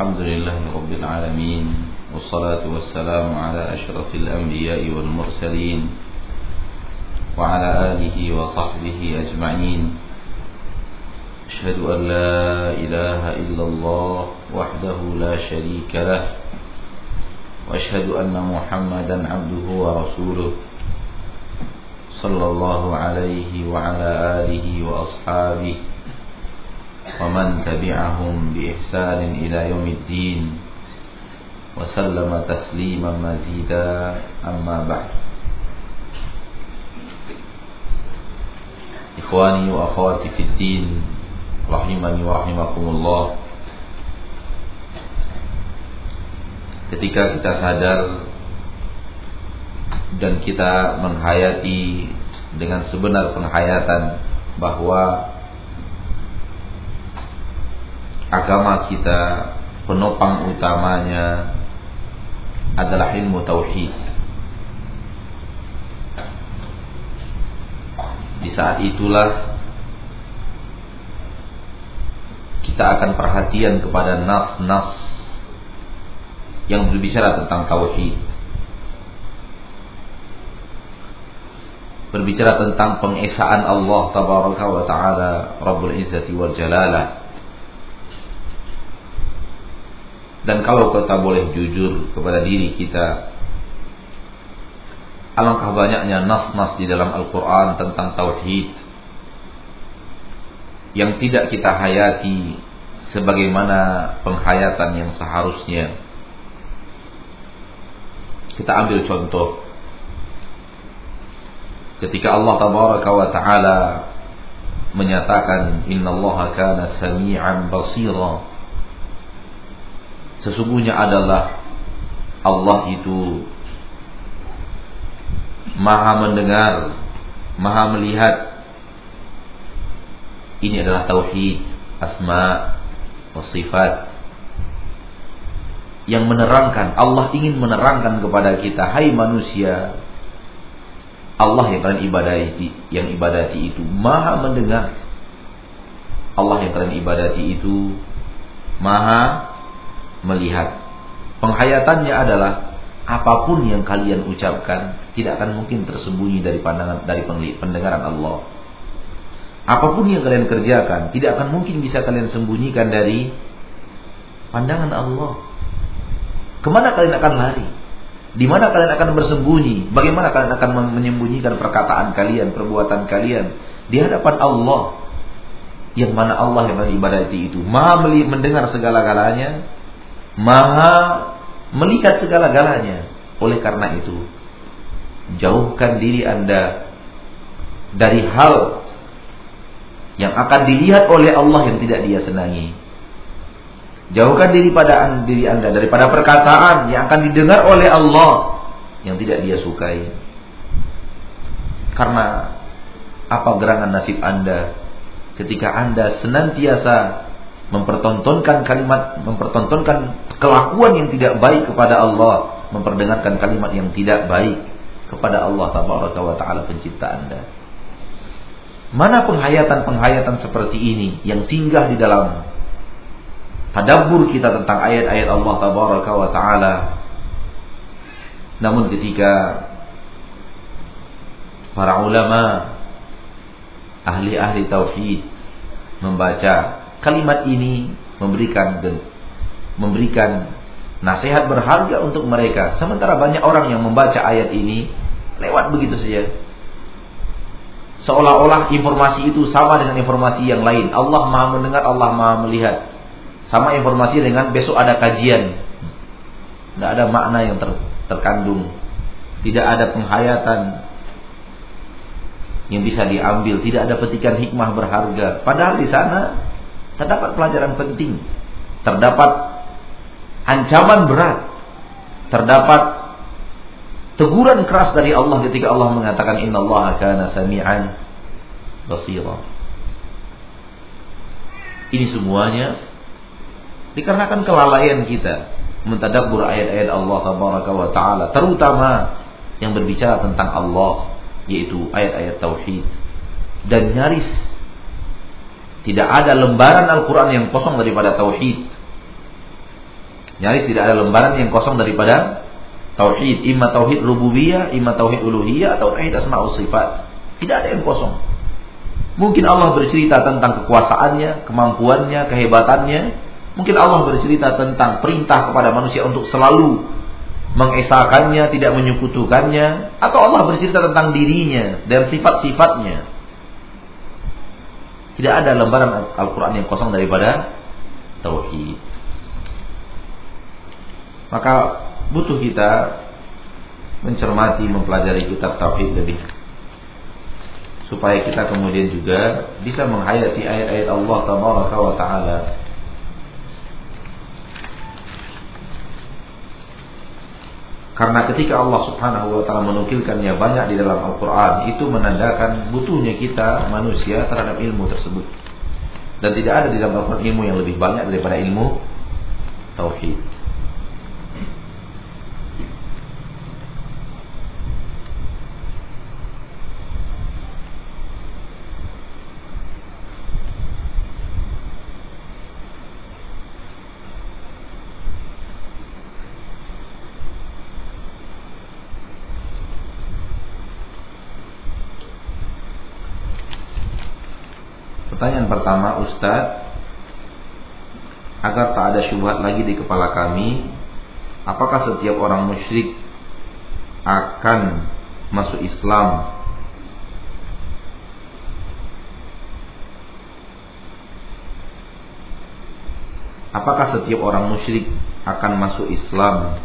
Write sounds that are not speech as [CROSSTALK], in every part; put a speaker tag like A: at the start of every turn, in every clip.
A: الحمد لله رب العالمين والصلاة والسلام على أشرف الأنبياء والمرسلين وعلى آله وصحبه أجمعين. أشهد أن لا إله إلا الله وحده لا شريك له وأشهد أن محمدا عبده ورسوله صلى الله عليه وعلى آله وأصحابه ومن تبعهم بإحسان إلى يوم الدين وسلم تسليما مزيدا أما بعد إخواني وأخواتي في الدين رحمني ورحمكم الله ketika kita sadar dan kita menghayati dengan sebenar penghayatan bahwa agama kita penopang utamanya adalah ilmu tauhid. Di saat itulah kita akan perhatian kepada nas-nas yang berbicara tentang tauhid. Berbicara tentang pengesaan Allah tabaraka wa taala Rabbul Izzati wal Jalalah. Dan kalau kita boleh jujur kepada diri kita Alangkah banyaknya nas-nas di dalam Al-Quran tentang Tauhid Yang tidak kita hayati Sebagaimana penghayatan yang seharusnya. Kita ambil contoh. Ketika Allah tabaraka wa taala menyatakan innallaha kana sami'an basira sesungguhnya adalah Allah itu maha mendengar maha melihat. Ini adalah tauhid asma wa sifat yang menerangkan Allah ingin menerangkan kepada kita hai manusia Allah yang kalian ibadati yang ibadati itu maha mendengar. Allah yang kalian ibadati itu maha melihat penghayatannya adalah apa pun yang kalian ucapkan tidak akan mungkin tersembunyi dari pandangan dari pendengaran Allah apa pun yang kalian kerjakan tidak akan mungkin bisa kalian sembunyikan dari pandangan Allah Ke mana kalian akan lari? Di mana kalian akan bersembunyi? Bagaimana kalian akan menyembunyikan perkataan kalian, perbuatan kalian di hadapan Allah? Yang mana Allah yang ibadati itu Maha mendengar segala-galanya, Maha melihat segala-galanya. Oleh karena itu, jauhkan diri Anda dari hal yang akan dilihat oleh Allah yang tidak Dia senangi. Jauhkan diri pada diri Anda daripada perkataan yang akan didengar oleh Allah yang tidak dia sukai. Karena apa gerangan nasib Anda ketika Anda senantiasa mempertontonkan kalimat, mempertontonkan kelakuan yang tidak baik kepada Allah, memperdengarkan kalimat yang tidak baik kepada Allah Taala wa taala pencipta Anda. Mana penghayatan-penghayatan seperti ini yang singgah di dalam tadabbur kita tentang ayat-ayat Allah tabaraka taala. Namun ketika para ulama ahli-ahli tauhid membaca kalimat ini memberikan memberikan nasihat berharga untuk mereka. Sementara banyak orang yang membaca ayat ini lewat begitu saja. Seolah-olah informasi itu sama dengan informasi yang lain. Allah Maha mendengar, Allah Maha melihat. Sama informasi dengan besok ada kajian. Tidak ada makna yang ter, terkandung. Tidak ada penghayatan yang bisa diambil. Tidak ada petikan hikmah berharga. Padahal di sana terdapat pelajaran penting. Terdapat ancaman berat. Terdapat teguran keras dari Allah ketika Allah mengatakan Inna Allah kana sami'an basira. Ini semuanya Dikarenakan kelalaian kita mentadabbur ayat-ayat Allah wa taala, terutama yang berbicara tentang Allah, yaitu ayat-ayat tauhid. Dan nyaris tidak ada lembaran Al-Qur'an yang kosong daripada tauhid. Nyaris tidak ada lembaran yang kosong daripada tauhid, imma tauhid rububiyah, imma tauhid uluhiyah atau tauhid asma wa sifat. Tidak ada yang kosong. Mungkin Allah bercerita tentang kekuasaannya, kemampuannya, kehebatannya. Mungkin Allah bercerita tentang perintah kepada manusia untuk selalu mengesakannya, tidak menyekutukannya, atau Allah bercerita tentang dirinya dan sifat-sifatnya. Tidak ada lembaran Al-Quran yang kosong daripada tauhid. Maka butuh kita mencermati, mempelajari kitab tauhid lebih supaya kita kemudian juga bisa menghayati ayat-ayat Allah tabaraka wa taala Karena ketika Allah Subhanahu wa taala menukilkannya banyak di dalam Al-Qur'an, itu menandakan butuhnya kita manusia terhadap ilmu tersebut. Dan tidak ada di dalam Al-Qur'an ilmu yang lebih banyak daripada ilmu tauhid. Pertanyaan pertama Ustadz Agar tak ada syubhat lagi di kepala kami Apakah setiap orang musyrik Akan masuk Islam Apakah setiap orang musyrik akan masuk Islam?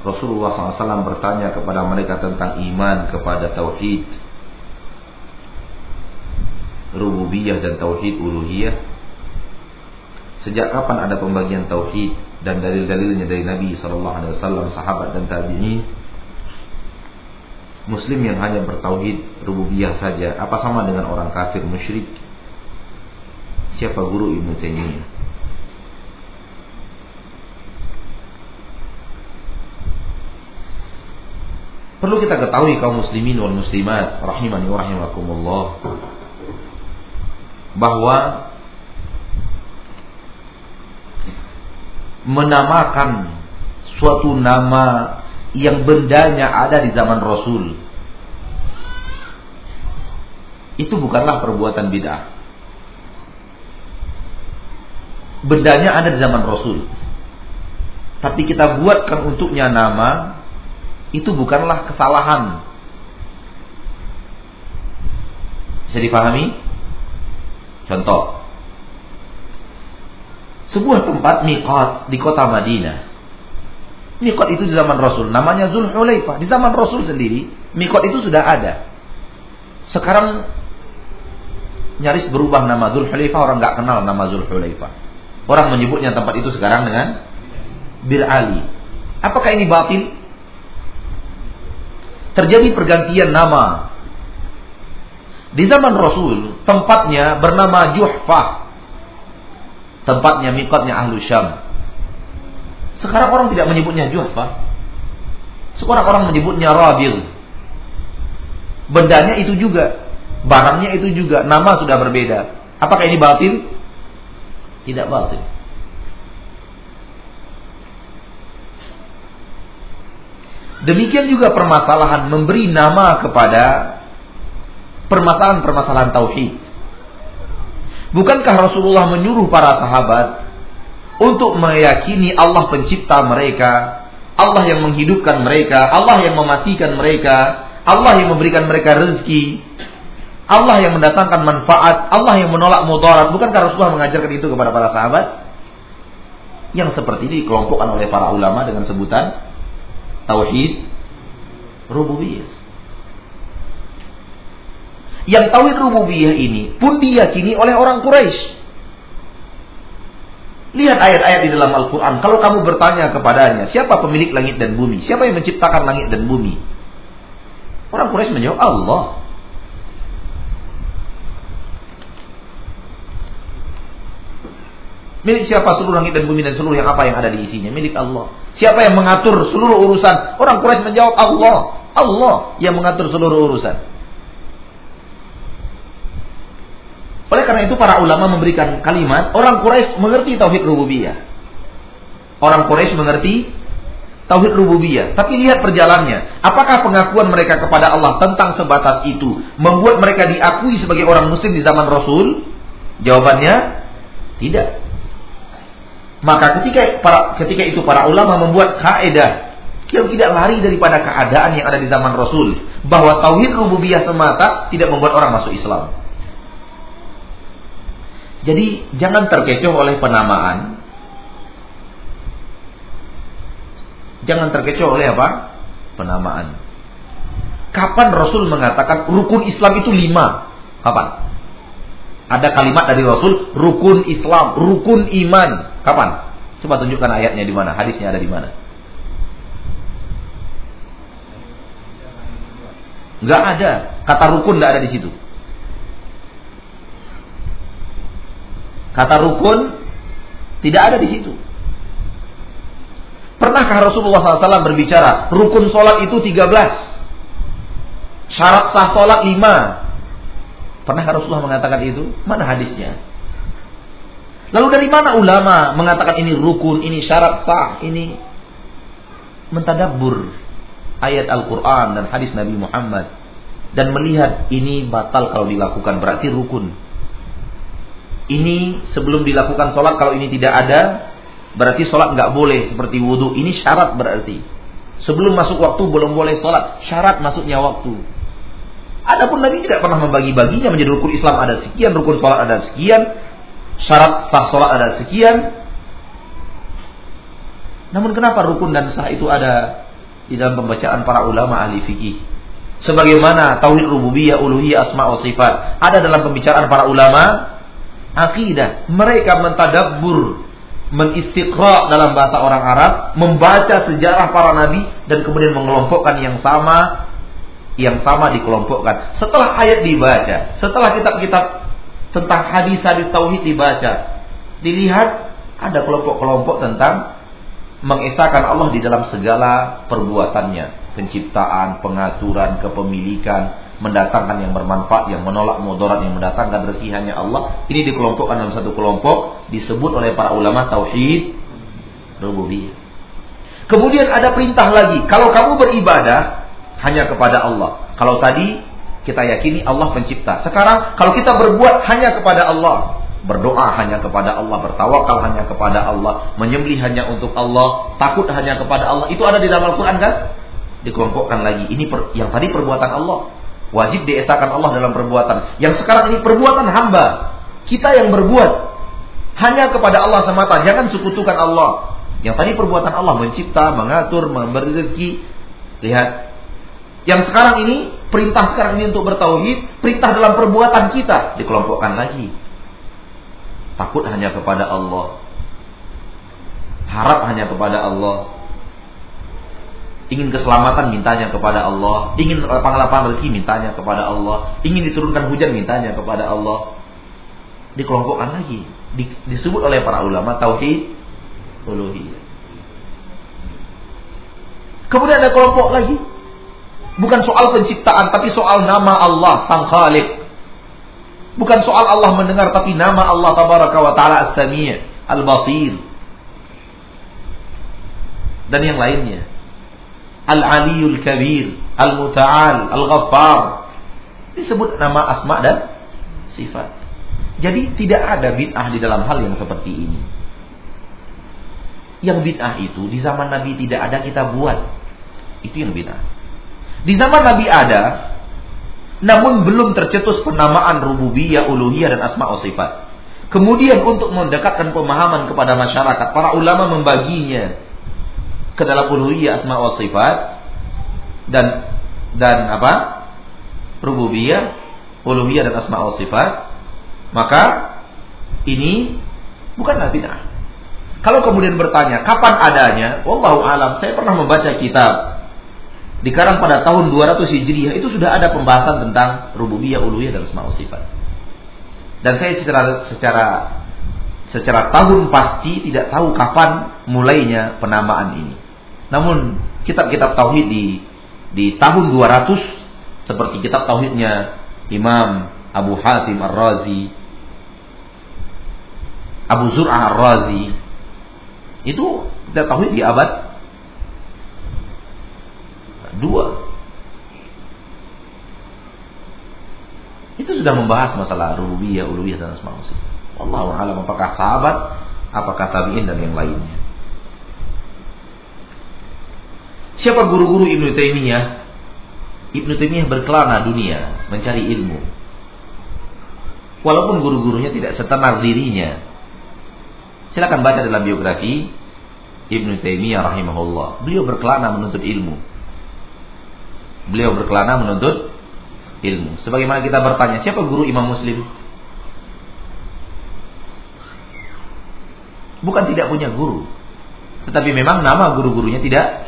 A: Rasulullah SAW bertanya kepada mereka tentang iman kepada tauhid rububiyah dan tauhid uluhiyah? Sejak kapan ada pembagian tauhid dan dalil-dalilnya dari Nabi sallallahu alaihi wasallam, sahabat dan tabi'in? Muslim yang hanya bertauhid rububiyah saja, apa sama dengan orang kafir musyrik? Siapa guru Ibnu Taimiyah? Perlu kita ketahui kaum muslimin wal muslimat rahimani wa rahimakumullah bahwa menamakan suatu nama yang bendanya ada di zaman Rasul itu bukanlah perbuatan bid'ah. Bendanya ada di zaman Rasul. Tapi kita buatkan untuknya nama itu bukanlah kesalahan. Bisa dipahami? Contoh. Sebuah tempat miqat di kota Madinah. Miqat itu di zaman Rasul. Namanya Zulhulaifah. Di zaman Rasul sendiri, miqat itu sudah ada. Sekarang nyaris berubah nama Zulhulaifah. Orang nggak kenal nama Zulhulaifah. Orang menyebutnya tempat itu sekarang dengan Bir Ali. Apakah ini batil? Terjadi pergantian nama di zaman Rasul, tempatnya bernama Juhfah. Tempatnya mikotnya Ahlu Syam. Sekarang orang tidak menyebutnya Juhfah. Sekarang orang menyebutnya Rabil. Bendanya itu juga. Barangnya itu juga. Nama sudah berbeda. Apakah ini batil? Tidak batil. Demikian juga permasalahan memberi nama kepada permasalahan-permasalahan tauhid. Bukankah Rasulullah menyuruh para sahabat untuk meyakini Allah pencipta mereka, Allah yang menghidupkan mereka, Allah yang mematikan mereka, Allah yang memberikan mereka rezeki, Allah yang mendatangkan manfaat, Allah yang menolak mudarat. Bukankah Rasulullah mengajarkan itu kepada para sahabat? Yang seperti ini dikelompokkan oleh para ulama dengan sebutan tauhid rububiyah. Yang tauhid rububiyah ini pun diyakini oleh orang Quraisy. Lihat ayat-ayat di dalam Al-Quran. Kalau kamu bertanya kepadanya, siapa pemilik langit dan bumi? Siapa yang menciptakan langit dan bumi? Orang Quraisy menjawab, Allah. Milik siapa seluruh langit dan bumi dan seluruh yang apa yang ada di isinya? Milik Allah. Siapa yang mengatur seluruh urusan? Orang Quraisy menjawab Allah. Allah yang mengatur seluruh urusan. Oleh karena itu para ulama memberikan kalimat orang Quraisy mengerti tauhid rububiyah. orang Quraisy mengerti tauhid rububiyah. Tapi lihat perjalannya. Apakah pengakuan mereka kepada Allah tentang sebatas itu membuat mereka diakui sebagai orang muslim di zaman Rasul? Jawabannya tidak. Maka ketika para ketika itu para ulama membuat kaidah yang tidak lari daripada keadaan yang ada di zaman Rasul bahwa tauhid rububiyah semata tidak membuat orang masuk Islam. Jadi jangan terkecoh oleh penamaan Jangan terkecoh oleh apa? Penamaan. Kapan Rasul mengatakan rukun Islam itu lima? Kapan? Ada kalimat dari Rasul, rukun Islam, rukun iman. Kapan? Coba tunjukkan ayatnya di mana, hadisnya ada di mana. Enggak ada. Kata rukun enggak ada di situ. Kata rukun tidak ada di situ. Pernahkah Rasulullah SAW berbicara rukun sholat itu 13 syarat sah sholat 5 Pernahkah Rasulullah mengatakan itu? Mana hadisnya? Lalu dari mana ulama mengatakan ini rukun, ini syarat sah, ini mentadabur ayat Al-Quran dan hadis Nabi Muhammad dan melihat ini batal kalau dilakukan berarti rukun. Ini sebelum dilakukan sholat kalau ini tidak ada Berarti sholat nggak boleh seperti wudhu. Ini syarat berarti. Sebelum masuk waktu belum boleh sholat. Syarat masuknya waktu. Adapun Nabi tidak pernah membagi-baginya menjadi rukun Islam ada sekian, rukun sholat ada sekian, syarat sah sholat ada sekian. Namun kenapa rukun dan sah itu ada di dalam pembacaan para ulama ahli fikih? Sebagaimana tauhid rububiyah, uluhiyah, asma wa sifat ada dalam pembicaraan para ulama akidah. Mereka mentadabbur menistiqra dalam bahasa orang Arab, membaca sejarah para nabi dan kemudian mengelompokkan yang sama yang sama dikelompokkan. Setelah ayat dibaca, setelah kitab-kitab tentang hadis-hadis tauhid dibaca, dilihat ada kelompok-kelompok tentang mengesahkan Allah di dalam segala perbuatannya, penciptaan, pengaturan, kepemilikan, mendatangkan yang bermanfaat, yang menolak mudarat, yang mendatangkan rezeki hanya Allah. Ini dikelompokkan dalam satu kelompok disebut oleh para ulama tauhid rububiyah. Kemudian ada perintah lagi, kalau kamu beribadah hanya kepada Allah. Kalau tadi kita yakini Allah pencipta. Sekarang kalau kita berbuat hanya kepada Allah, berdoa hanya kepada Allah, bertawakal hanya kepada Allah, menyembelih hanya untuk Allah, takut hanya kepada Allah. Itu ada di dalam Al-Qur'an kan? Dikelompokkan lagi. Ini per, yang tadi perbuatan Allah. Wajib diesakan Allah dalam perbuatan. Yang sekarang ini perbuatan hamba. Kita yang berbuat hanya kepada Allah semata. Jangan sekutukan Allah. Yang tadi perbuatan Allah mencipta, mengatur, memberi rezeki. Lihat. Yang sekarang ini perintah sekarang ini untuk bertauhid, perintah dalam perbuatan kita dikelompokkan lagi. Takut hanya kepada Allah. Harap hanya kepada Allah ingin keselamatan mintanya kepada Allah, ingin lapangan rezeki mintanya kepada Allah, ingin diturunkan hujan mintanya kepada Allah. Dikelompokkan lagi, di, disebut oleh para ulama tauhid uluhiyah. Kemudian ada kelompok lagi, bukan soal penciptaan tapi soal nama Allah Sang Khalik. Bukan soal Allah mendengar tapi nama Allah tabaraka wa taala As-Sami' Al-Basir. Dan yang lainnya. Al-Aliyul Kabir, Al-Muta'al, Al-Ghaffar. Disebut nama asma dan sifat. Jadi tidak ada bid'ah di dalam hal yang seperti ini. Yang bid'ah itu di zaman Nabi tidak ada kita buat. Itu yang bid'ah. Di zaman Nabi ada, namun belum tercetus penamaan rububiyah, uluhiyah dan asma sifat. Kemudian untuk mendekatkan pemahaman kepada masyarakat, para ulama membaginya ke dalam uluhiyah asma wa sifat dan dan apa? rububiyah, uluhiyah dan asma wa sifat, maka ini bukanlah bid'ah. Kalau kemudian bertanya kapan adanya, wallahu alam, saya pernah membaca kitab dikarang pada tahun 200 Hijriah itu sudah ada pembahasan tentang rububiyah, uluhiyah dan asma wa sifat. Dan saya secara secara secara tahun pasti tidak tahu kapan mulainya penamaan ini. Namun kitab-kitab tauhid di di tahun 200 seperti kitab tauhidnya Imam Abu Hatim Ar-Razi, Abu Zur'ah Ar-Razi, Itu kita tauhid di abad dua. Itu sudah membahas masalah rububiyah, uluhiyah dan asma Allah alam apakah sahabat, apakah tabi'in dan yang lainnya. Siapa guru-guru Ibnu Taimiyah? Ibnu Taimiyah berkelana dunia mencari ilmu. Walaupun guru-gurunya tidak setenar dirinya. Silakan baca dalam biografi Ibnu Taimiyah rahimahullah. Beliau berkelana menuntut ilmu. Beliau berkelana menuntut ilmu. Sebagaimana kita bertanya, siapa guru Imam Muslim? Bukan tidak punya guru. Tetapi memang nama guru-gurunya tidak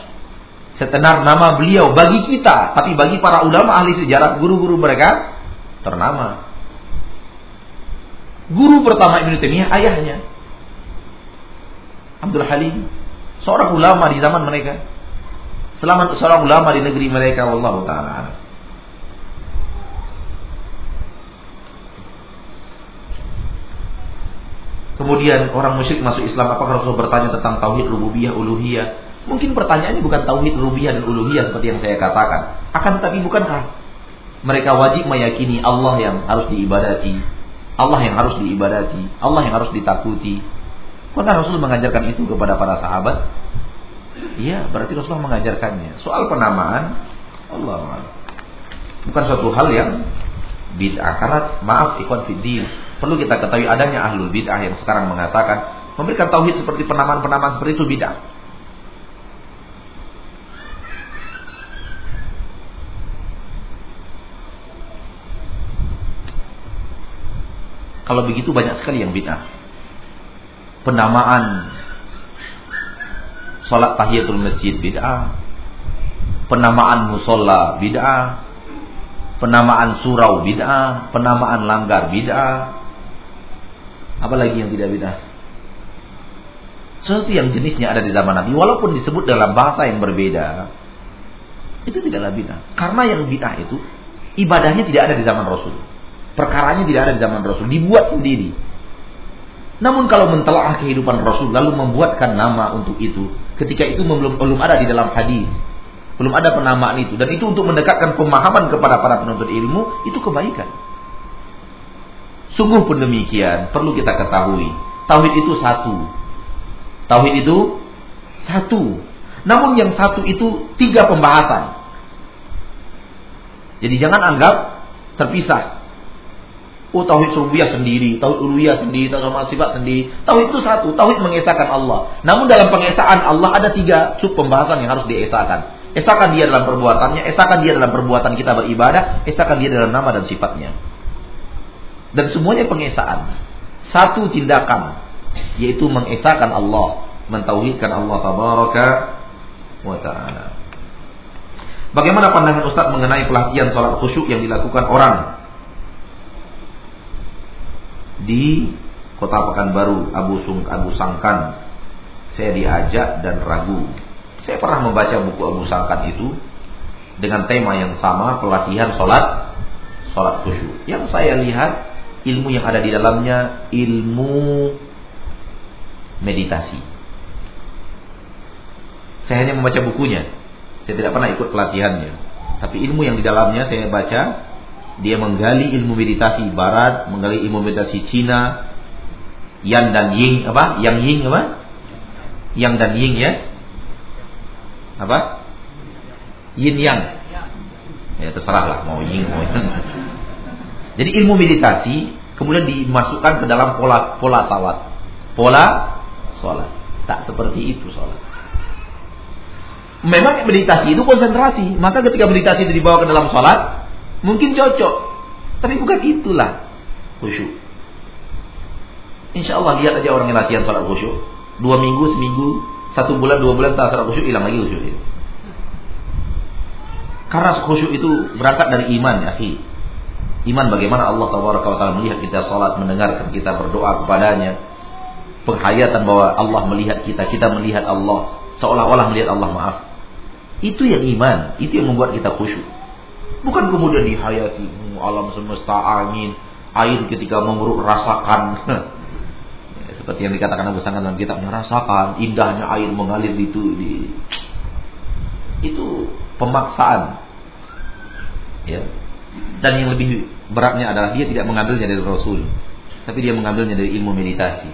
A: setenar nama beliau bagi kita, tapi bagi para ulama ahli sejarah guru-guru mereka ternama. Guru pertama Ibnu Taimiyah ayahnya Abdul Halim, seorang ulama di zaman mereka. Selama seorang ulama di negeri mereka wallahu taala. Kemudian orang musyrik masuk Islam apakah Rasul bertanya tentang tauhid rububiyah uluhiyah? Mungkin pertanyaannya bukan tauhid rububiyah dan uluhiyah seperti yang saya katakan. Akan tetapi bukankah mereka wajib meyakini Allah yang harus diibadati, Allah yang harus diibadati, Allah yang harus ditakuti. Maka Rasul mengajarkan itu kepada para sahabat? Iya, berarti Rasulullah mengajarkannya. Soal penamaan, Allah bukan suatu hal yang bid'ah. Karena maaf ikhwan fiddin, perlu kita ketahui adanya ahlul bid'ah yang sekarang mengatakan memberikan tauhid seperti penamaan-penamaan seperti itu bid'ah. Kalau begitu banyak sekali yang bid'ah. Penamaan salat tahiyatul masjid bid'ah. Penamaan musola bid'ah. Penamaan surau bid'ah, penamaan langgar bid'ah. Apalagi yang tidak bid'ah? Sesuatu yang jenisnya ada di zaman Nabi walaupun disebut dalam bahasa yang berbeda. Itu tidaklah bid'ah. Karena yang bid'ah itu ibadahnya tidak ada di zaman Rasul. Perkaranya tidak ada di zaman Rasul, dibuat sendiri. Namun kalau mentelaah kehidupan Rasul lalu membuatkan nama untuk itu, ketika itu belum belum ada di dalam hadis, belum ada penamaan itu dan itu untuk mendekatkan pemahaman kepada para penuntut ilmu itu kebaikan. Sungguh pun demikian, perlu kita ketahui, tauhid itu satu. Tauhid itu satu. Namun yang satu itu tiga pembahasan. Jadi jangan anggap terpisah. Oh tauhid rububiyah sendiri, tauhid uluhiyah sendiri, tauhid sifat sendiri. Tauhid itu satu, tauhid mengesahkan Allah. Namun dalam pengesaan Allah ada tiga sub pembahasan yang harus diesahkan. Esahkan dia dalam perbuatannya, esahkan dia dalam perbuatan kita beribadah, esahkan dia dalam nama dan sifatnya. Dan semuanya pengesaan. Satu tindakan yaitu mengesahkan Allah, mentauhidkan Allah tabaraka wa taala. Bagaimana pandangan Ustaz mengenai pelatihan sholat khusyuk yang dilakukan orang di Kota Pekanbaru Abu Sung Abu Sangkan. Saya diajak dan ragu. Saya pernah membaca buku Abu Sangkan itu dengan tema yang sama pelatihan sholat sholat khusyuk. Yang saya lihat ilmu yang ada di dalamnya ilmu meditasi. Saya hanya membaca bukunya. Saya tidak pernah ikut pelatihannya. Tapi ilmu yang di dalamnya saya baca dia menggali ilmu meditasi barat, menggali ilmu meditasi Cina, Yang dan Ying apa? Yang Ying apa? Yang dan Ying ya. Apa? Yin Yang. Ya terserah lah mau Ying mau Yang. Jadi ilmu meditasi kemudian dimasukkan ke dalam pola pola tawat. Pola sholat. Tak seperti itu sholat. Memang meditasi itu konsentrasi. Maka ketika meditasi itu dibawa ke dalam sholat, Mungkin cocok, tapi bukan itulah khusyuk. Insya Allah lihat aja orang yang latihan sholat khusyuk. Dua minggu, seminggu, satu bulan, dua bulan tak sholat khusyuk hilang lagi khusyuk itu. Karena khusyuk itu berangkat dari iman ya. Iman bagaimana Allah Taala melihat kita sholat, mendengarkan kita berdoa kepadanya. Penghayatan bahwa Allah melihat kita, kita melihat Allah, seolah-olah melihat Allah maaf. Itu yang iman, itu yang membuat kita khusyuk. Bukan kemudian dihayati alam semesta angin, air ketika mengeruk rasakan. [LAUGHS] Seperti yang dikatakan Abu Sangkan dalam kitab merasakan indahnya air mengalir itu di itu pemaksaan. Ya. Dan yang lebih beratnya adalah dia tidak mengambilnya dari Rasul, tapi dia mengambilnya dari ilmu meditasi.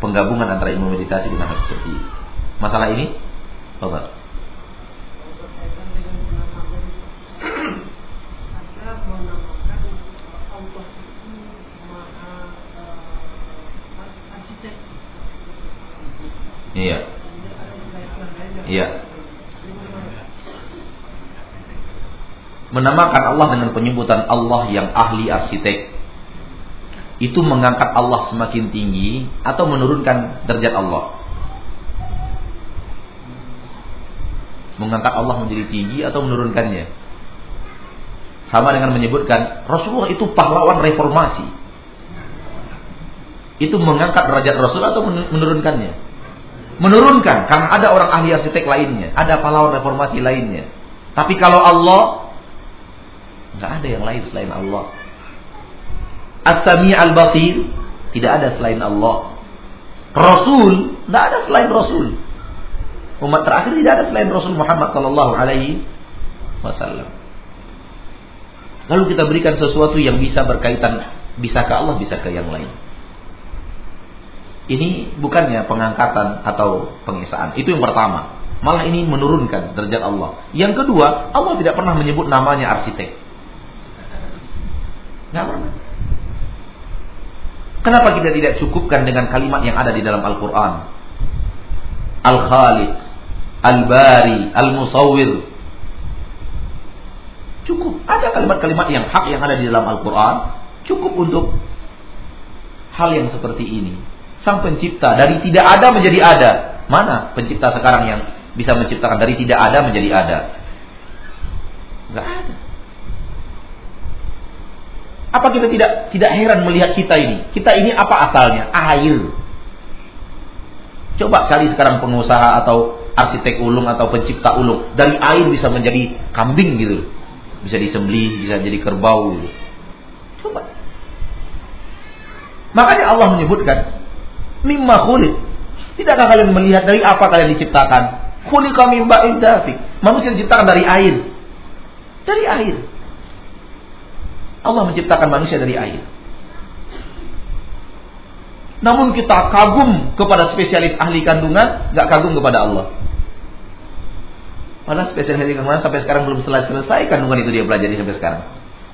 A: Penggabungan antara ilmu meditasi dengan seperti. Masalah ini, Bapak. Menamakan Allah dengan penyebutan Allah yang ahli arsitek itu mengangkat Allah semakin tinggi atau menurunkan derajat Allah? Mengangkat Allah menjadi tinggi atau menurunkannya? Sama dengan menyebutkan Rasulullah itu pahlawan reformasi. Itu mengangkat derajat Rasul atau menurunkannya? menurunkan karena ada orang ahli arsitek lainnya, ada pahlawan reformasi lainnya. Tapi kalau Allah nggak ada yang lain selain Allah. As-Sami al-Basir tidak ada selain Allah. Rasul tidak ada selain Rasul. Umat terakhir tidak ada selain Rasul Muhammad Sallallahu Alaihi Wasallam. Lalu kita berikan sesuatu yang bisa berkaitan bisa ke Allah, bisa ke yang lain. Ini bukannya pengangkatan atau pengisaan. Itu yang pertama. Malah ini menurunkan derajat Allah. Yang kedua, Allah tidak pernah menyebut namanya arsitek. Nggak pernah. Kenapa kita tidak cukupkan dengan kalimat yang ada di dalam Al-Quran? Al-Khaliq, Al-Bari, Al-Musawwir. Cukup. Ada kalimat-kalimat yang hak yang ada di dalam Al-Quran. Cukup untuk hal yang seperti ini. Sang pencipta dari tidak ada menjadi ada. Mana pencipta sekarang yang bisa menciptakan dari tidak ada menjadi ada? Enggak ada. Apa kita tidak tidak heran melihat kita ini? Kita ini apa asalnya? Air. Coba cari sekarang pengusaha atau arsitek ulung atau pencipta ulung dari air bisa menjadi kambing gitu. Bisa disembelih, bisa jadi kerbau gitu. Coba. Makanya Allah menyebutkan mimma khuliq. Tidakkah kalian melihat dari apa kalian diciptakan? Khuliqa min ba'in Manusia diciptakan dari air. Dari air. Allah menciptakan manusia dari air. Namun kita kagum kepada spesialis ahli kandungan, gak kagum kepada Allah. Padahal spesialis ahli kandungan sampai sekarang belum selesai kandungan itu dia pelajari sampai sekarang.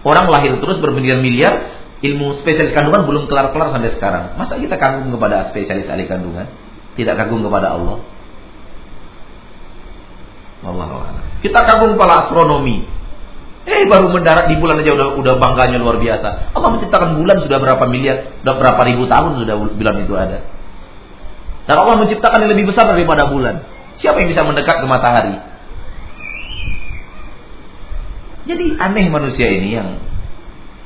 A: Orang lahir terus bermiliar-miliar, ilmu spesialis kandungan belum kelar-kelar sampai sekarang. Masa kita kagum kepada spesialis ahli kandungan? Tidak kagum kepada Allah? Allah Kita kagum kepada astronomi. Eh baru mendarat di bulan aja udah udah bangganya luar biasa. Allah menciptakan bulan sudah berapa miliar, sudah berapa ribu tahun sudah bulan itu ada. Dan Allah menciptakan yang lebih besar daripada bulan. Siapa yang bisa mendekat ke matahari? Jadi aneh manusia ini yang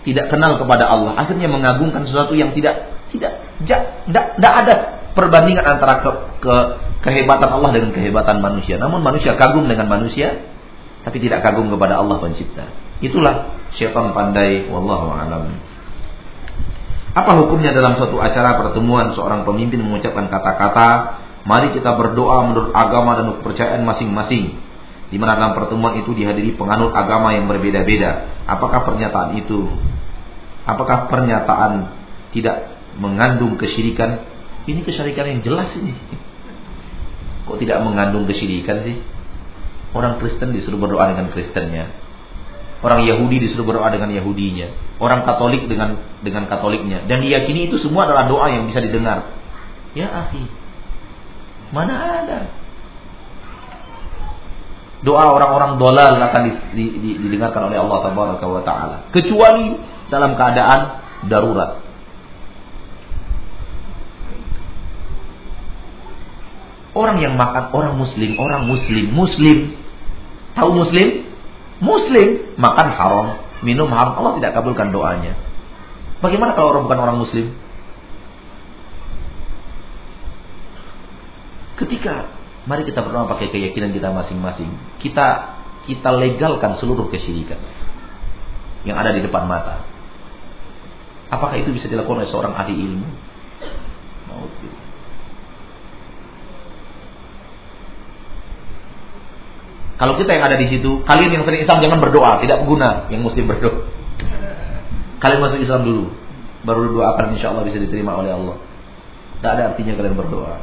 A: tidak kenal kepada Allah, akhirnya mengagungkan sesuatu yang tidak tidak tidak ada perbandingan antara ke, ke kehebatan Allah dengan kehebatan manusia. Namun manusia kagum dengan manusia, tapi tidak kagum kepada Allah pencipta. Itulah syaitan pandai, wallahu a'lam. Apa hukumnya dalam suatu acara pertemuan seorang pemimpin mengucapkan kata-kata, mari kita berdoa menurut agama dan kepercayaan masing-masing. Di mana dalam pertemuan itu dihadiri penganut agama yang berbeda-beda. Apakah pernyataan itu apakah pernyataan tidak mengandung kesyirikan? Ini kesyirikan yang jelas ini. Kok tidak mengandung kesyirikan sih? Orang Kristen disuruh berdoa dengan Kristennya. Orang Yahudi disuruh berdoa dengan Yahudinya. Orang Katolik dengan dengan Katoliknya. Dan diyakini itu semua adalah doa yang bisa didengar. Ya akhi. Mana ada? doa orang-orang dolal akan di, di, di, didengarkan oleh Allah Taala. Kecuali dalam keadaan darurat. Orang yang makan orang muslim, orang muslim, muslim. Tahu muslim? Muslim makan haram, minum haram, Allah tidak kabulkan doanya. Bagaimana kalau orang bukan orang muslim? Ketika Mari kita berdoa pakai keyakinan kita masing-masing. Kita kita legalkan seluruh kesyirikan yang ada di depan mata. Apakah itu bisa dilakukan oleh seorang ahli ilmu? Mau Kalau kita yang ada di situ, kalian yang sering Islam jangan berdoa, tidak berguna yang muslim berdoa. Kalian masuk Islam dulu, baru doakan insya Allah bisa diterima oleh Allah. Tidak ada artinya kalian berdoa.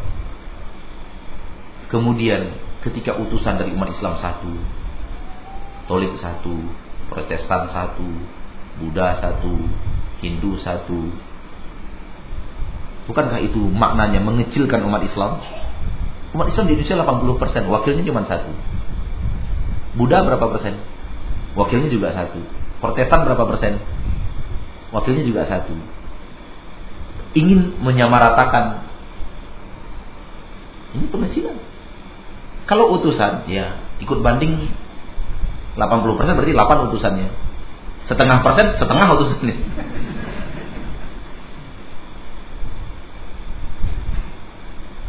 A: Kemudian ketika utusan dari umat Islam satu, Katolik satu, Protestan satu, Buddha satu, Hindu satu. Bukankah itu maknanya mengecilkan umat Islam? Umat Islam di Indonesia 80%, wakilnya cuma satu. Buddha berapa persen? Wakilnya juga satu. Protestan berapa persen? Wakilnya juga satu. Ingin menyamaratakan ini pengecilan. Kalau utusan, ya ikut banding 80 persen berarti 8 utusannya. Setengah persen, setengah utusannya.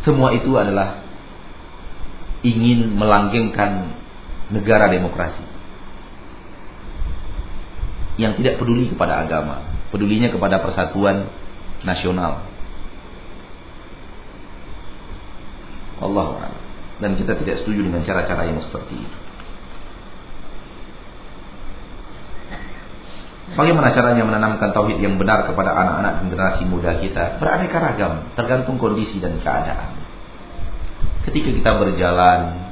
A: Semua itu adalah ingin melanggengkan negara demokrasi. Yang tidak peduli kepada agama, pedulinya kepada persatuan nasional. Allah dan kita tidak setuju dengan cara-cara yang seperti itu. Bagaimana caranya menanamkan tauhid yang benar kepada anak-anak generasi muda kita? Beraneka ragam, tergantung kondisi dan keadaan. Ketika kita berjalan,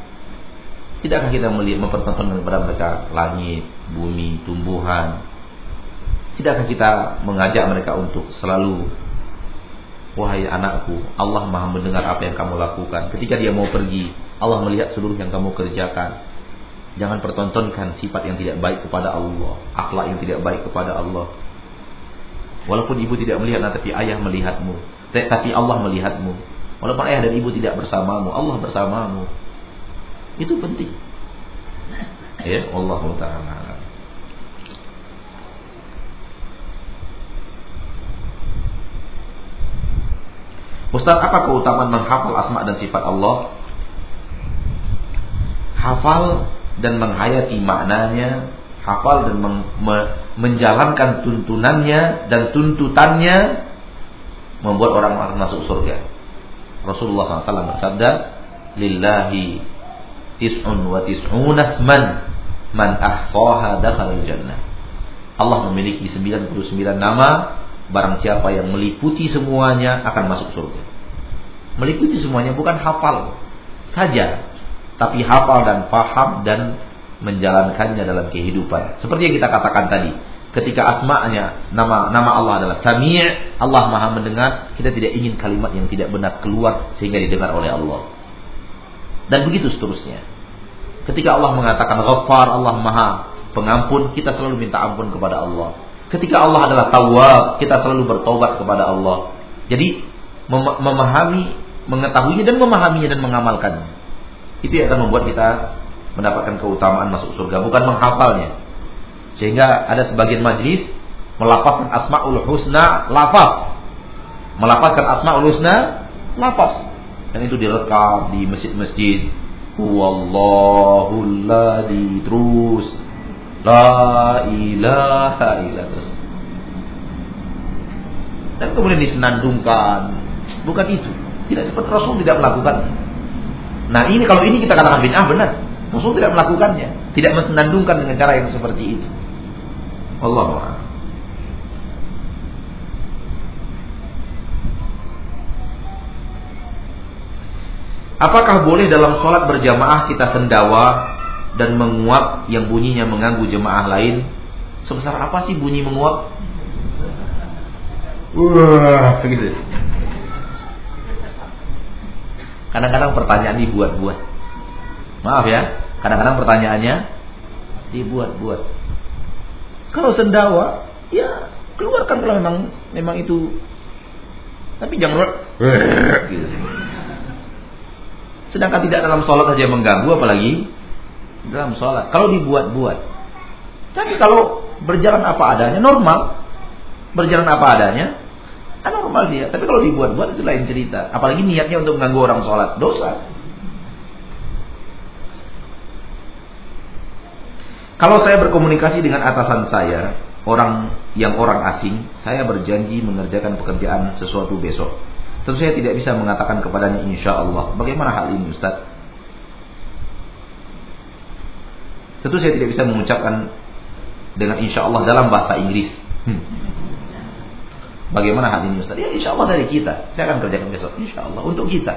A: tidakkah kita melihat mempertontonkan kepada mereka langit, bumi, tumbuhan? Tidakkah kita mengajak mereka untuk selalu Wahai anakku, Allah maha mendengar apa yang kamu lakukan. Ketika dia mau pergi, Allah melihat seluruh yang kamu kerjakan. Jangan pertontonkan sifat yang tidak baik kepada Allah, akhlak yang tidak baik kepada Allah. Walaupun ibu tidak melihat, tapi ayah melihatmu. Tapi Allah melihatmu. Walaupun ayah dan ibu tidak bersamamu, Allah bersamamu. Itu penting. Ya, Allah Taala. Ustaz, apa keutamaan menghafal asma dan sifat Allah? Hafal dan menghayati maknanya, hafal dan me menjalankan tuntunannya dan tuntutannya membuat orang masuk surga. Rasulullah SAW bersabda, "Lillahi tis'un wa tis'una asman man ahsaha dakhala jannah." Allah memiliki 99 nama, barang siapa yang meliputi semuanya akan masuk surga. Meliputi semuanya bukan hafal saja, tapi hafal dan paham dan menjalankannya dalam kehidupan. Seperti yang kita katakan tadi, ketika asma'nya nama nama Allah adalah Sami' Allah Maha mendengar, kita tidak ingin kalimat yang tidak benar keluar sehingga didengar oleh Allah. Dan begitu seterusnya. Ketika Allah mengatakan Ghaffar, Allah Maha pengampun, kita selalu minta ampun kepada Allah. Ketika Allah adalah Tawwab, kita selalu bertobat kepada Allah. Jadi memahami, mengetahuinya dan memahaminya dan mengamalkannya. Itu yang akan membuat kita mendapatkan keutamaan masuk surga, bukan menghafalnya. Sehingga ada sebagian majlis melafazkan asmaul husna lafaz. Melafazkan asmaul husna lafaz. Dan itu direkam di masjid-masjid. Huwallahul ladzi terus la ilaha illallah. Dan kemudian disenandungkan. Bukan itu. Tidak seperti Rasul tidak melakukannya. Nah ini kalau ini kita katakan bid'ah benar. Rasul tidak melakukannya, tidak menandungkan dengan cara yang seperti itu. Allah Apakah boleh dalam sholat berjamaah kita sendawa dan menguap yang bunyinya mengganggu jemaah lain? Sebesar apa sih bunyi menguap? Wah, gitu. Kadang-kadang pertanyaan dibuat-buat. Maaf ya, kadang-kadang pertanyaannya dibuat-buat. Kalau sendawa, ya keluarkan kalau memang memang itu. Tapi jangan gitu. Sedangkan tidak dalam sholat saja mengganggu, apalagi dalam sholat. Kalau dibuat-buat. Tapi kalau berjalan apa adanya, normal. Berjalan apa adanya, normal dia. Tapi kalau dibuat-buat itu lain cerita. Apalagi niatnya untuk mengganggu orang sholat. Dosa. Kalau saya berkomunikasi dengan atasan saya, orang yang orang asing, saya berjanji mengerjakan pekerjaan sesuatu besok. Tentu saya tidak bisa mengatakan kepadanya insya Allah. Bagaimana hal ini Ustaz? Tentu saya tidak bisa mengucapkan dengan insya Allah dalam bahasa Inggris. Hmm. Bagaimana hal ini Ustaz? Ya insya Allah dari kita. Saya akan kerjakan besok. Insya Allah untuk kita.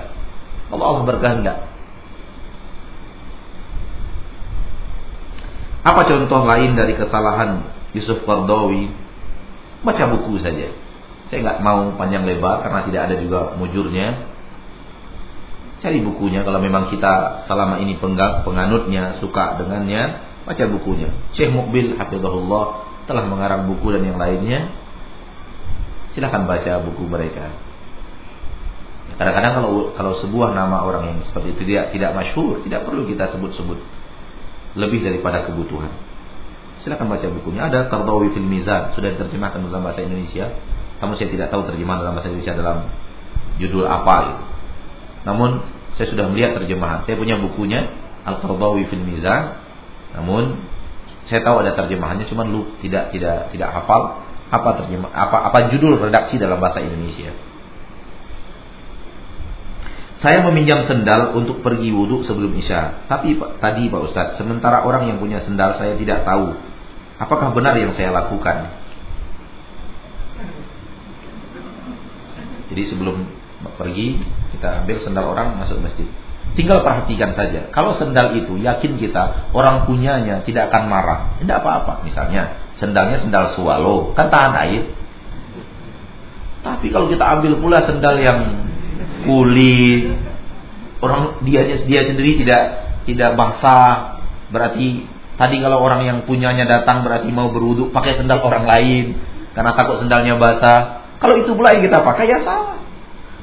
A: Allah Allah berkehendak. Apa contoh lain dari kesalahan Yusuf Qardawi? Baca buku saja. Saya nggak mau panjang lebar karena tidak ada juga mujurnya. Cari bukunya kalau memang kita selama ini penggang, penganutnya, suka dengannya, baca bukunya. Syekh Mukbil Hafizahullah telah mengarang buku dan yang lainnya. Silahkan baca buku mereka. Kadang-kadang kalau kalau sebuah nama orang yang seperti itu tidak tidak masyhur, tidak perlu kita sebut-sebut lebih daripada kebutuhan. Silakan baca bukunya. Ada Qardawi fil Mizan sudah diterjemahkan dalam bahasa Indonesia. Namun saya tidak tahu terjemahan dalam bahasa Indonesia dalam judul apa itu. Namun saya sudah melihat terjemahan. Saya punya bukunya Al-Qardawi fil Mizan. Namun saya tahu ada terjemahannya cuman lu tidak tidak tidak hafal apa terjemah apa apa judul redaksi dalam bahasa Indonesia. Saya meminjam sendal untuk pergi wudhu sebelum isya. Tapi tadi Pak Ustadz, sementara orang yang punya sendal saya tidak tahu. Apakah benar yang saya lakukan? Jadi sebelum pergi, kita ambil sendal orang masuk masjid. Tinggal perhatikan saja. Kalau sendal itu yakin kita orang punyanya tidak akan marah. Tidak apa-apa. Misalnya sendalnya sendal swallow, kan tahan air. Tapi kalau kita ambil pula sendal yang kulit, orang dia dia sendiri tidak tidak basah, berarti tadi kalau orang yang punyanya datang berarti mau berwudhu pakai sendal orang lain karena takut sendalnya basah. Kalau itu pula yang kita pakai ya salah.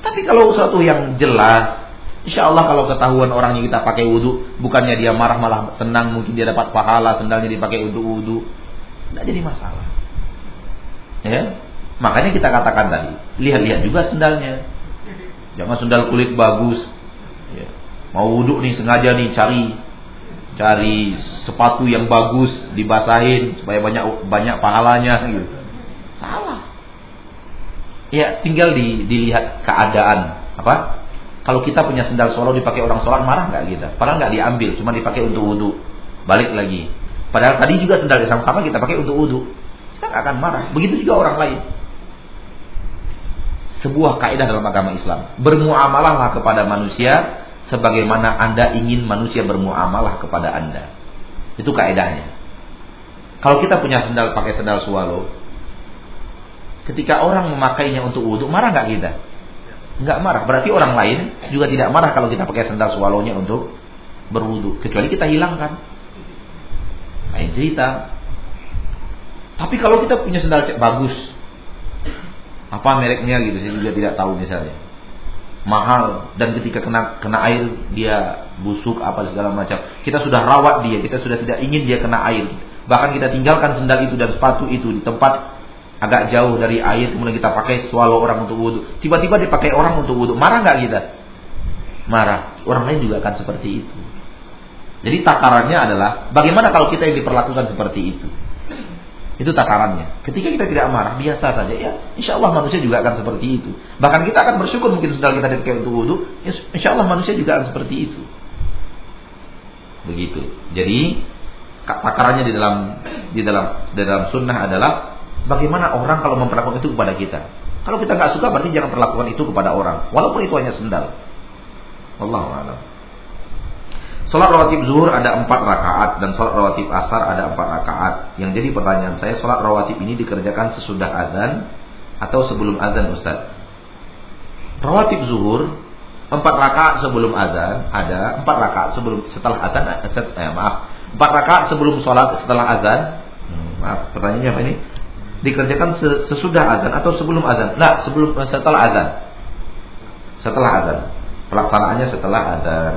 A: Tapi kalau sesuatu yang jelas, insya Allah kalau ketahuan orang yang kita pakai wudhu, bukannya dia marah malah senang, mungkin dia dapat pahala sendalnya dipakai untuk wudhu, tidak jadi masalah. Ya, makanya kita katakan tadi, lihat-lihat juga sendalnya. Jangan sendal kulit bagus. Ya. Mau wudhu nih sengaja nih cari cari sepatu yang bagus dibasahin supaya banyak banyak pahalanya gitu. Ya tinggal di, dilihat keadaan apa. Kalau kita punya sendal solo dipakai orang sholat marah nggak kita? Padahal nggak diambil, cuma dipakai untuk wudhu. Balik lagi. Padahal tadi juga sendal yang sama-sama kita pakai untuk wudhu. Kita nggak akan marah. Begitu juga orang lain. Sebuah kaidah dalam agama Islam. Bermuamalahlah kepada manusia sebagaimana Anda ingin manusia bermuamalah kepada Anda. Itu kaidahnya. Kalau kita punya sendal pakai sendal swallow, Ketika orang memakainya untuk wudhu, marah nggak kita? Nggak marah. Berarti orang lain juga tidak marah kalau kita pakai sendal swallow untuk berwudhu. Kecuali kita hilangkan. Lain cerita. Tapi kalau kita punya sendal bagus, apa mereknya gitu, saya juga tidak tahu misalnya. Mahal dan ketika kena kena air dia busuk apa segala macam. Kita sudah rawat dia, kita sudah tidak ingin dia kena air. Bahkan kita tinggalkan sendal itu dan sepatu itu di tempat agak jauh dari air kemudian kita pakai swallow orang untuk wudhu. Tiba-tiba dipakai orang untuk wudhu. Marah nggak kita? Marah. Orang lain juga akan seperti itu. Jadi takarannya adalah bagaimana kalau kita yang diperlakukan seperti itu? Itu takarannya ketika kita tidak marah biasa saja ya insya Allah manusia juga akan seperti itu. Bahkan kita akan bersyukur mungkin sedang kita dipakai untuk wudhu ya, insya Allah manusia juga akan seperti itu. Begitu. Jadi takarannya di dalam di dalam di dalam sunnah adalah Bagaimana orang kalau memperlakukan itu kepada kita? Kalau kita nggak suka berarti jangan perlakukan itu kepada orang, walaupun itu hanya sendal. Allahu a'lam. Salat rawatib zuhur ada empat rakaat dan salat rawatib asar ada empat rakaat. Yang jadi pertanyaan saya, salat rawatib ini dikerjakan sesudah azan atau sebelum azan Ustaz? Rawatib zuhur empat rakaat sebelum azan ada empat rakaat sebelum setelah azan eh, maaf empat rakaat sebelum sholat setelah azan hmm, maaf pertanyaannya apa ini dikerjakan sesudah azan atau sebelum azan? Nah, sebelum setelah azan. Setelah azan. Pelaksanaannya setelah azan.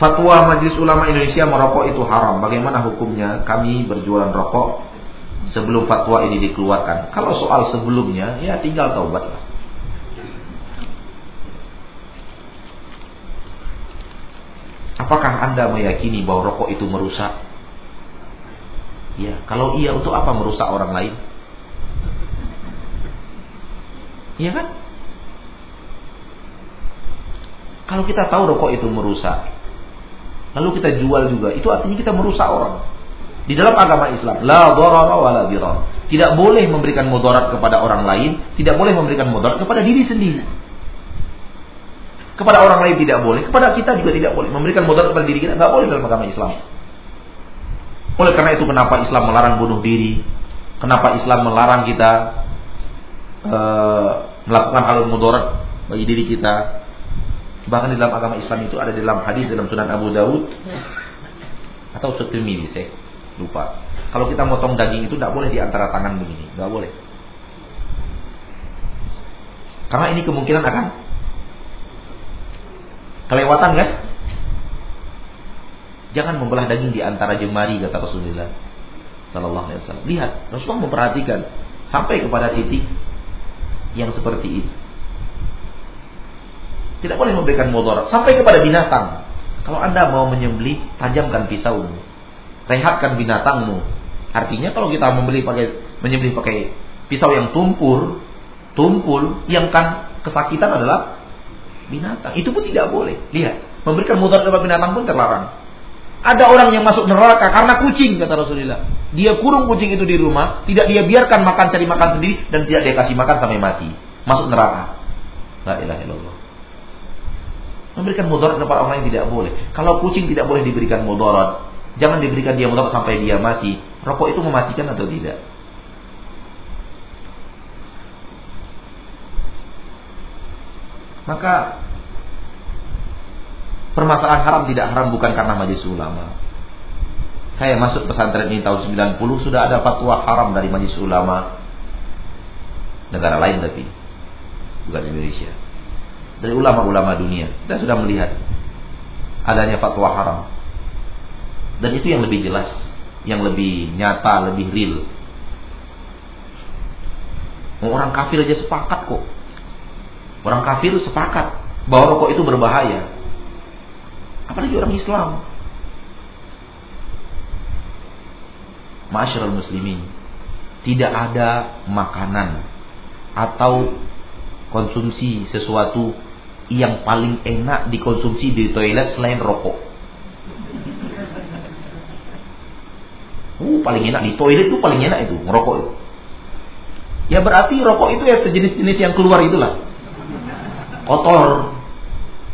A: Fatwa Majelis Ulama Indonesia merokok itu haram. Bagaimana hukumnya? Kami berjualan rokok sebelum fatwa ini dikeluarkan. Kalau soal sebelumnya, ya tinggal taubatlah. Apakah Anda meyakini bahwa rokok itu merusak? Ya, kalau iya untuk apa merusak orang lain? Iya kan? Kalau kita tahu rokok itu merusak, lalu kita jual juga, itu artinya kita merusak orang. Di dalam agama Islam, la wa la. Tidak boleh memberikan mudarat kepada orang lain, tidak boleh memberikan mudarat kepada diri sendiri. Kepada orang lain tidak boleh, kepada kita juga tidak boleh. Memberikan mudarat kepada diri kita nggak boleh dalam agama Islam. Oleh karena itu kenapa Islam melarang bunuh diri? Kenapa Islam melarang kita uh, melakukan hal mudarat bagi diri kita? Bahkan di dalam agama Islam itu ada di dalam hadis dalam Sunan Abu Daud atau Tirmidzi saya lupa. Kalau kita motong daging itu tidak boleh di antara tangan begini, tidak boleh. Karena ini kemungkinan akan kelewatan kan? Jangan membelah daging di antara jemari kata Rasulullah Sallallahu Alaihi Wasallam. Lihat Rasulullah memperhatikan sampai kepada titik yang seperti itu. Tidak boleh memberikan mudarat sampai kepada binatang. Kalau anda mau menyembelih, tajamkan pisaumu, rehatkan binatangmu. Artinya kalau kita membeli pakai menyembelih pakai pisau yang tumpul, tumpul, yang kan kesakitan adalah binatang. Itu pun tidak boleh. Lihat, memberikan mudarat kepada binatang pun terlarang. Ada orang yang masuk neraka karena kucing kata Rasulullah. Dia kurung kucing itu di rumah, tidak dia biarkan makan cari makan sendiri dan tidak dia kasih makan sampai mati. Masuk neraka. La ilaha illallah. Memberikan mudarat kepada orang lain tidak boleh. Kalau kucing tidak boleh diberikan mudarat, jangan diberikan dia mudarat sampai dia mati. Rokok itu mematikan atau tidak? Maka Permasalahan haram tidak haram bukan karena majelis ulama. Saya masuk pesantren ini tahun 90 sudah ada fatwa haram dari majelis ulama negara lain tapi bukan Indonesia. Dari ulama-ulama dunia kita sudah melihat adanya fatwa haram. Dan itu yang lebih jelas, yang lebih nyata, lebih real. Orang kafir aja sepakat kok. Orang kafir sepakat bahwa rokok itu berbahaya. Apalagi orang Islam. Masyarakat muslimin. Tidak ada makanan atau konsumsi sesuatu yang paling enak dikonsumsi di toilet selain rokok. Uh, paling enak di toilet itu paling enak itu, ngerokok itu. Ya berarti rokok itu ya sejenis-jenis yang keluar itulah. Kotor,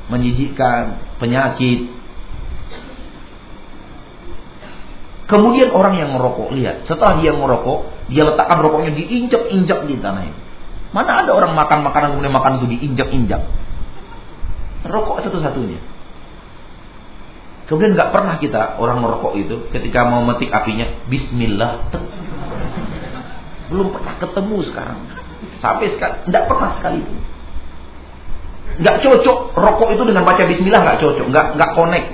A: menjijikkan, penyakit. Kemudian orang yang merokok, lihat, setelah dia merokok, dia letakkan rokoknya diinjak-injak di tanah ini. Mana ada orang makan makanan kemudian makan itu diinjak-injak. Rokok satu-satunya. Kemudian nggak pernah kita orang merokok itu ketika mau metik apinya Bismillah. Belum pernah ketemu sekarang. Sampai sekarang nggak pernah sekali. Nggak cocok rokok itu dengan baca bismillah nggak cocok, nggak nggak connect.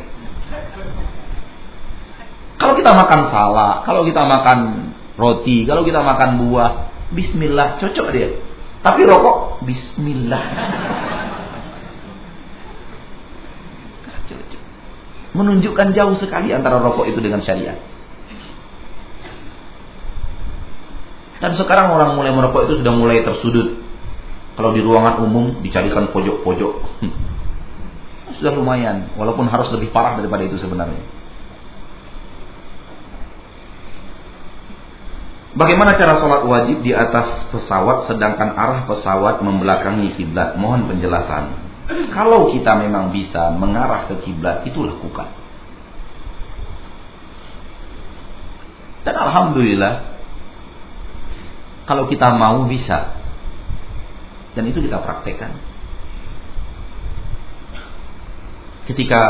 A: Kalau kita makan salak, kalau kita makan roti, kalau kita makan buah, bismillah cocok dia. Tapi rokok bismillah. Menunjukkan jauh sekali antara rokok itu dengan syariat. Dan sekarang orang mulai merokok itu sudah mulai tersudut. Kalau di ruangan umum dicarikan pojok-pojok. [LAUGHS] Sudah lumayan, walaupun harus lebih parah daripada itu sebenarnya. Bagaimana cara sholat wajib di atas pesawat sedangkan arah pesawat membelakangi kiblat? Mohon penjelasan. [CLEARS THROAT] Kalau kita memang bisa mengarah ke kiblat, itu lakukan. Dan alhamdulillah kalau kita mau bisa dan itu kita praktekkan. Ketika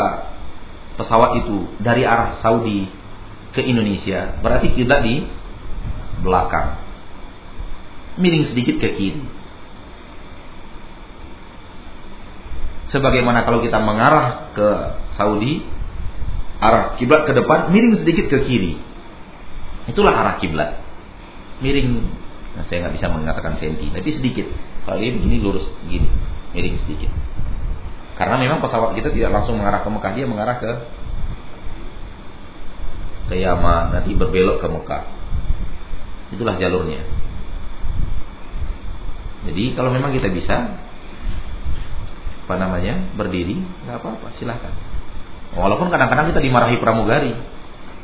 A: pesawat itu dari arah Saudi ke Indonesia, berarti kita di belakang. Miring sedikit ke kiri. Sebagaimana kalau kita mengarah ke Saudi, arah kiblat ke depan, miring sedikit ke kiri. Itulah arah kiblat. Miring, nah saya nggak bisa mengatakan senti, tapi sedikit. Kalau ini lurus begini, miring sedikit. Karena memang pesawat kita tidak langsung mengarah ke Mekah, dia mengarah ke ke Yaman, nanti berbelok ke Mekah. Itulah jalurnya. Jadi kalau memang kita bisa apa namanya berdiri nggak apa-apa silahkan walaupun kadang-kadang kita dimarahi pramugari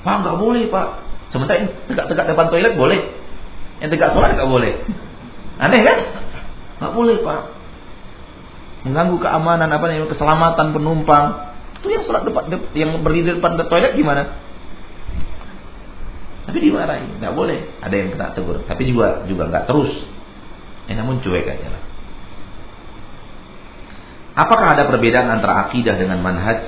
A: pak nggak boleh pak sementara yang tegak-tegak depan toilet boleh yang tegak sholat nggak boleh aneh kan nggak boleh pak. Mengganggu keamanan apa namanya keselamatan penumpang. Itu yang sholat depan yang berdiri depan toilet gimana? Tapi dimarahi nggak boleh. Ada yang kena tegur. Tapi juga juga nggak terus. Eh, namun cuek aja lah. Apakah ada perbedaan antara akidah dengan manhaj?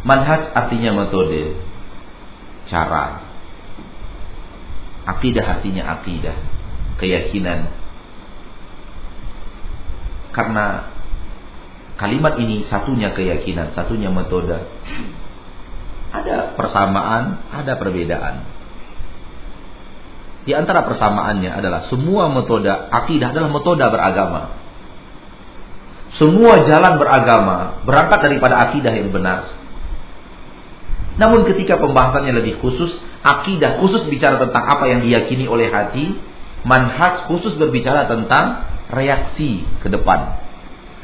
A: Manhaj artinya metode, cara. Akidah artinya akidah, keyakinan. Karena kalimat ini satunya keyakinan, satunya metode. Ada persamaan, ada perbedaan. Di antara persamaannya adalah semua metode akidah adalah metode beragama. Semua jalan beragama berangkat daripada akidah yang benar. Namun ketika pembahasannya lebih khusus, akidah khusus bicara tentang apa yang diyakini oleh hati, manhaj khusus berbicara tentang reaksi ke depan.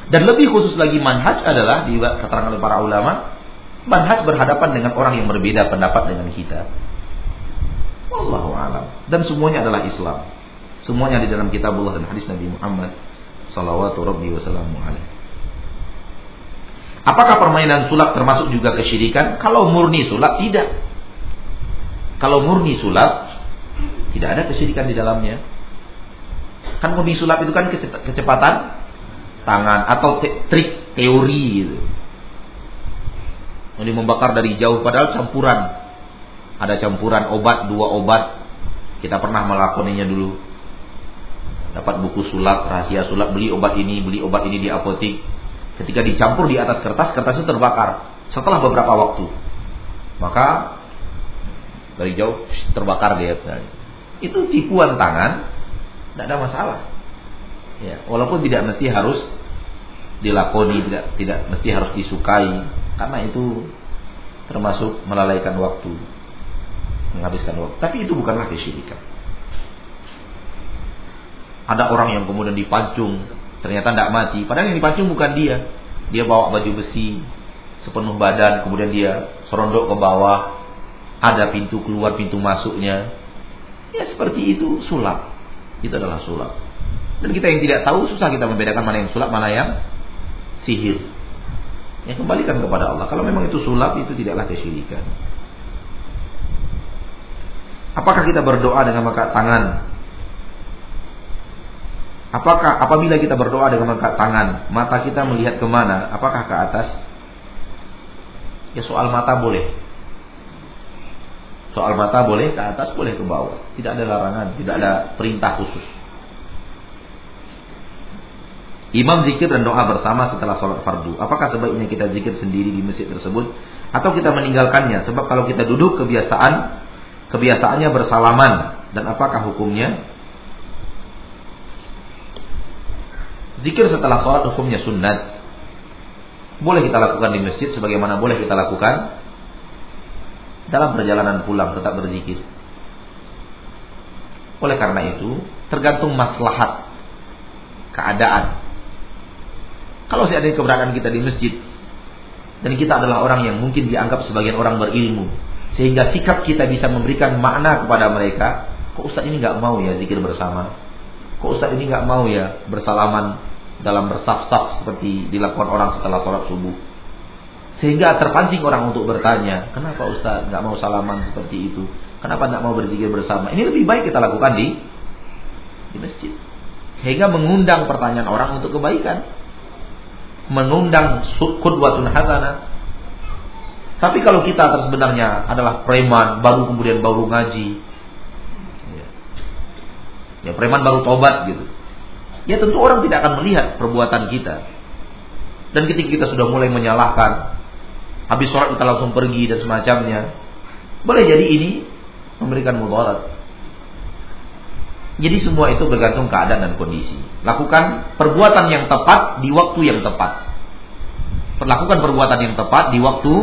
A: Dan lebih khusus lagi manhaj adalah di keterangan oleh para ulama, manhaj berhadapan dengan orang yang berbeda pendapat dengan kita. Wallahu alam. Dan semuanya adalah Islam. Semuanya di dalam kitabullah dan hadis Nabi Muhammad sallallahu rabbi wasallam Apakah permainan sulap termasuk juga kesyirikan? Kalau murni sulap tidak. Kalau murni sulap tidak ada kesyirikan di dalamnya. Kan murni sulap itu kan kecepatan tangan atau te trik teori gitu. Ini membakar dari jauh padahal campuran ada campuran obat dua obat kita pernah melakoninya dulu dapat buku sulap rahasia sulap beli obat ini beli obat ini di apotik ketika dicampur di atas kertas kertas itu terbakar setelah beberapa waktu maka dari jauh terbakar dia itu tipuan tangan tidak ada masalah ya walaupun tidak mesti harus dilakoni tidak tidak mesti harus disukai karena itu termasuk melalaikan waktu menghabiskan waktu. Tapi itu bukanlah kesyirikan. Ada orang yang kemudian dipancung, ternyata tidak mati. Padahal yang dipancung bukan dia. Dia bawa baju besi sepenuh badan, kemudian dia serondok ke bawah. Ada pintu keluar, pintu masuknya. Ya seperti itu sulap. Itu adalah sulap. Dan kita yang tidak tahu susah kita membedakan mana yang sulap, mana yang sihir. Ya kembalikan kepada Allah. Kalau memang itu sulap itu tidaklah kesyirikan. Apakah kita berdoa dengan mengangkat tangan? Apakah apabila kita berdoa dengan mengangkat tangan, mata kita melihat ke mana? Apakah ke atas? Ya soal mata boleh. Soal mata boleh ke atas, boleh ke bawah. Tidak ada larangan, tidak ada perintah khusus. Imam zikir dan doa bersama setelah sholat fardu. Apakah sebaiknya kita zikir sendiri di masjid tersebut atau kita meninggalkannya? Sebab kalau kita duduk kebiasaan kebiasaannya bersalaman dan apakah hukumnya? Zikir setelah sholat hukumnya sunat. Boleh kita lakukan di masjid sebagaimana boleh kita lakukan dalam perjalanan pulang tetap berzikir. Oleh karena itu, tergantung maslahat keadaan. Kalau seandainya keberadaan kita di masjid dan kita adalah orang yang mungkin dianggap sebagian orang berilmu, sehingga sikap kita bisa memberikan makna kepada mereka. Kok Ustaz ini nggak mau ya zikir bersama? Kok Ustaz ini nggak mau ya bersalaman dalam bersaf-saf seperti dilakukan orang setelah sholat subuh? Sehingga terpancing orang untuk bertanya, kenapa Ustaz nggak mau salaman seperti itu? Kenapa nggak mau berzikir bersama? Ini lebih baik kita lakukan di di masjid. Sehingga mengundang pertanyaan orang untuk kebaikan. Mengundang kudwatun hasanah tapi kalau kita sebenarnya adalah preman, baru kemudian baru ngaji, ya, ya preman baru tobat gitu. Ya tentu orang tidak akan melihat perbuatan kita. Dan ketika kita sudah mulai menyalahkan, habis sholat kita langsung pergi dan semacamnya, boleh jadi ini memberikan mudarat. Jadi semua itu bergantung keadaan dan kondisi. Lakukan perbuatan yang tepat di waktu yang tepat. Perlakukan perbuatan yang tepat di waktu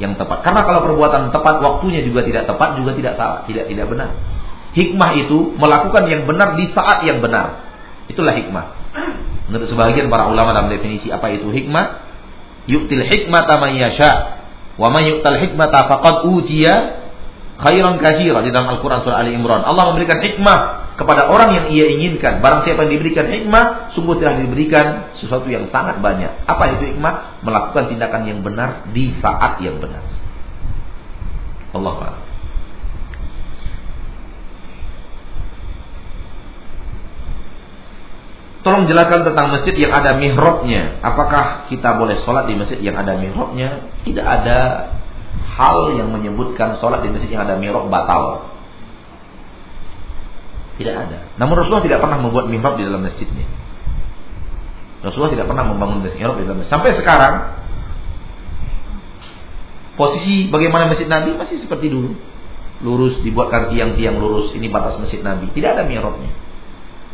A: yang tepat. Karena kalau perbuatan tepat waktunya juga tidak tepat juga tidak salah, tidak tidak benar. Hikmah itu melakukan yang benar di saat yang benar. Itulah hikmah. Menurut sebagian para ulama dalam definisi apa itu hikmah, yu'til hikmata man yasha wa man yu'tal hikmata faqad utiya khairan katsira di dalam Al-Qur'an surah Ali Imran. Allah memberikan hikmah kepada orang yang ia inginkan. Barang siapa yang diberikan hikmah, sungguh telah diberikan sesuatu yang sangat banyak. Apa itu hikmah? Melakukan tindakan yang benar di saat yang benar. Allah Akbar. Tolong jelaskan tentang masjid yang ada mihrabnya. Apakah kita boleh sholat di masjid yang ada mihrabnya? Tidak ada hal yang menyebutkan sholat di masjid yang ada mihrab batal. Tidak ada. Namun Rasulullah tidak pernah membuat mihrab di dalam masjidnya. Rasulullah tidak pernah membangun mihrab di dalam masjid. Sampai sekarang posisi bagaimana masjid Nabi masih seperti dulu. Lurus dibuatkan tiang-tiang lurus. Ini batas masjid Nabi. Tidak ada mihrabnya.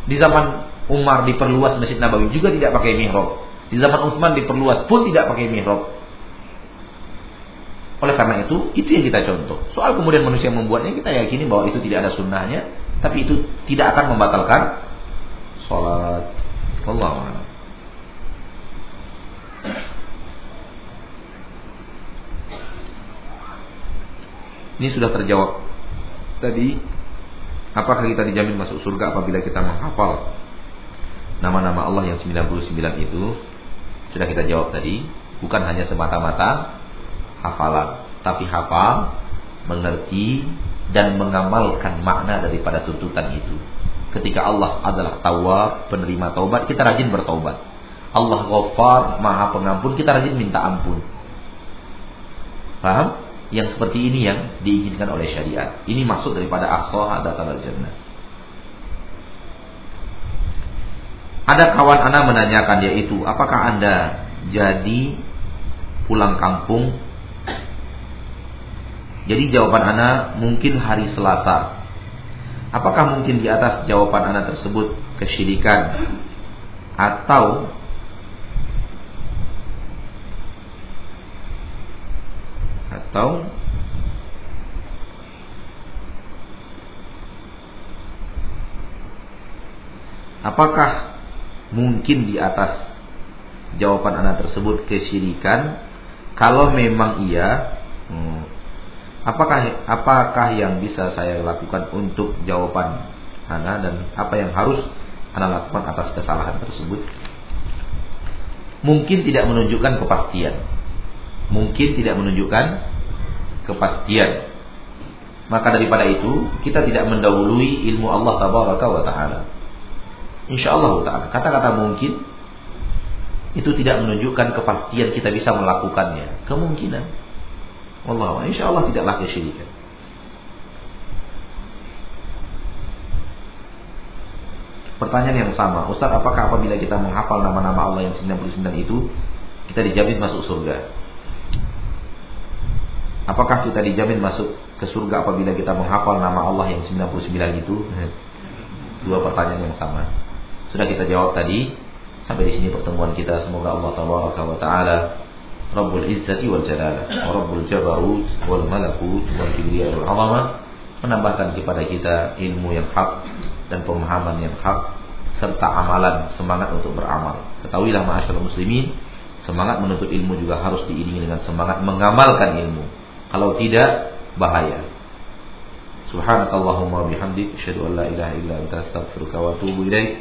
A: Di zaman Umar diperluas Masjid Nabawi juga tidak pakai mihrab. Di zaman Utsman diperluas pun tidak pakai mihrab. Oleh karena itu, itu yang kita contoh. Soal kemudian manusia membuatnya, kita yakini bahwa itu tidak ada sunnahnya, tapi itu tidak akan membatalkan sholat. Allah Ini sudah terjawab. Tadi, apakah kita dijamin masuk surga apabila kita menghafal nama-nama Allah yang 99 itu sudah kita jawab tadi, bukan hanya semata-mata hafalan, tapi hafal, mengerti dan mengamalkan makna daripada tuntutan itu. Ketika Allah adalah tawab, penerima taubat, kita rajin bertaubat. Allah ghafar, maha pengampun, kita rajin minta ampun. Paham? Yang seperti ini yang diinginkan oleh syariat. Ini maksud daripada aqsaha datal jannah. Ada kawan Anda menanyakan yaitu apakah Anda jadi pulang kampung? Jadi jawaban Anda mungkin hari Selasa. Apakah mungkin di atas jawaban Anda tersebut kesyirikan atau atau apakah mungkin di atas jawaban anak tersebut kesyirikan. Kalau memang iya hmm, apakah apakah yang bisa saya lakukan untuk jawaban anak dan apa yang harus anak lakukan atas kesalahan tersebut? Mungkin tidak menunjukkan kepastian. Mungkin tidak menunjukkan kepastian. Maka daripada itu kita tidak mendahului ilmu Allah tabaraka wa taala Insya Allah Taala. Kata-kata mungkin itu tidak menunjukkan kepastian kita bisa melakukannya. Kemungkinan. Allah, insya Allah tidaklah kesyirikan. Pertanyaan yang sama, Ustaz, apakah apabila kita menghafal nama-nama Allah yang 99 itu, kita dijamin masuk surga? Apakah kita dijamin masuk ke surga apabila kita menghafal nama Allah yang 99 itu? [LAUGHS] Dua pertanyaan yang sama. Sudah kita jawab tadi. Sampai di sini pertemuan kita. Semoga Allah tabaraka wa taala Rabbul Izzati wal Jalal wa Rabbul Jabarut wal Malakut wal Kibriya wal Azamah menambahkan kepada kita ilmu yang hak dan pemahaman yang hak serta amalan semangat untuk beramal. Ketahuilah ma'asyiral muslimin, semangat menuntut ilmu juga harus diiringi dengan semangat mengamalkan ilmu. Kalau tidak bahaya. Subhanakallahumma bihamdik asyhadu an la ilaha illa anta astaghfiruka wa atubu ilaik.